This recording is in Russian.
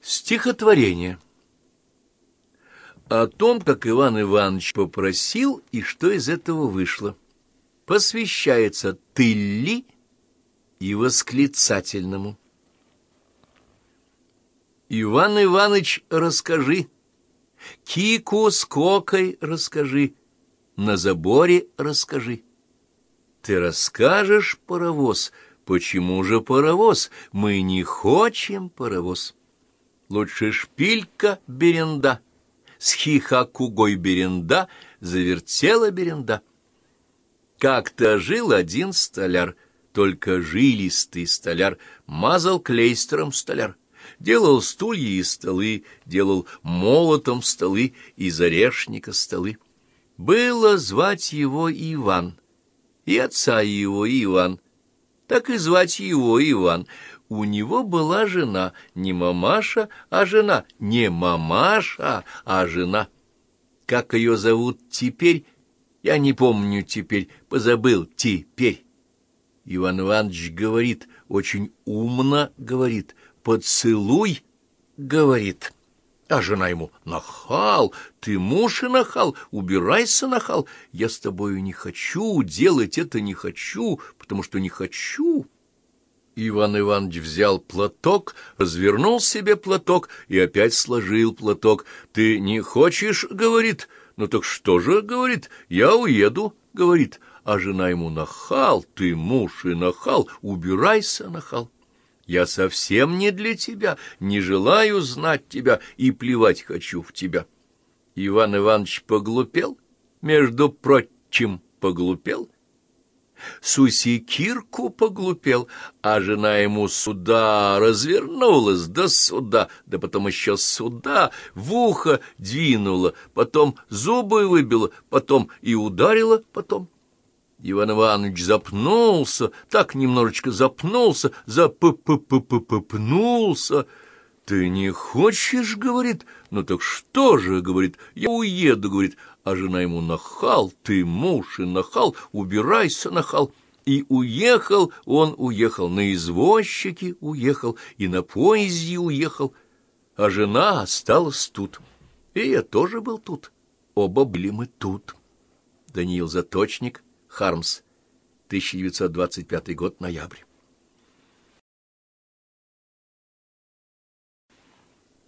Стихотворение. О том, как Иван Иванович попросил и что из этого вышло. Посвящается тылли и восклицательному. Иван Иванович, расскажи, Кику с Кокой расскажи, на заборе расскажи. Ты расскажешь, паровоз, почему же паровоз? Мы не хочем паровоз. Лучше шпилька беренда, с хихакугой беренда завертела беренда. Как-то жил один столяр, только жилистый столяр, мазал клейстером столяр. Делал стулья и столы, делал молотом столы, из орешника столы. Было звать его Иван, и отца его Иван, так и звать его Иван. У него была жена, не мамаша, а жена, не мамаша, а жена. Как ее зовут теперь, я не помню теперь, позабыл теперь. Иван Иванович говорит, очень умно говорит, поцелуй, говорит. А жена ему, нахал, ты муж и нахал, убирайся, нахал, я с тобою не хочу, делать это не хочу, потому что не хочу». Иван Иванович взял платок, развернул себе платок и опять сложил платок. «Ты не хочешь?» — говорит. «Ну так что же?» — говорит. «Я уеду», — говорит. А жена ему нахал, ты муж и нахал, убирайся, нахал. Я совсем не для тебя, не желаю знать тебя и плевать хочу в тебя. Иван Иванович поглупел, между прочим, поглупел, Сусикирку поглупел, а жена ему сюда развернулась, до сюда, да потом еще сюда, в ухо двинула, потом зубы выбила, потом и ударила потом. Иван Иванович запнулся, так немножечко запнулся, запыпыпыпыпнулся. «Ты не хочешь, — говорит, — ну так что же, — говорит, — я уеду, — говорит, а жена ему нахал, ты муж и нахал, убирайся, нахал. И уехал он, уехал, на извозчике уехал, и на поезде уехал, а жена осталась тут. И я тоже был тут, оба были мы тут. Даниил Заточник, Хармс, 1925 год, ноябрь.